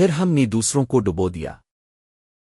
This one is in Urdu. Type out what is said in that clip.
پھر ہم نے دوسروں کو ڈبو دیا۔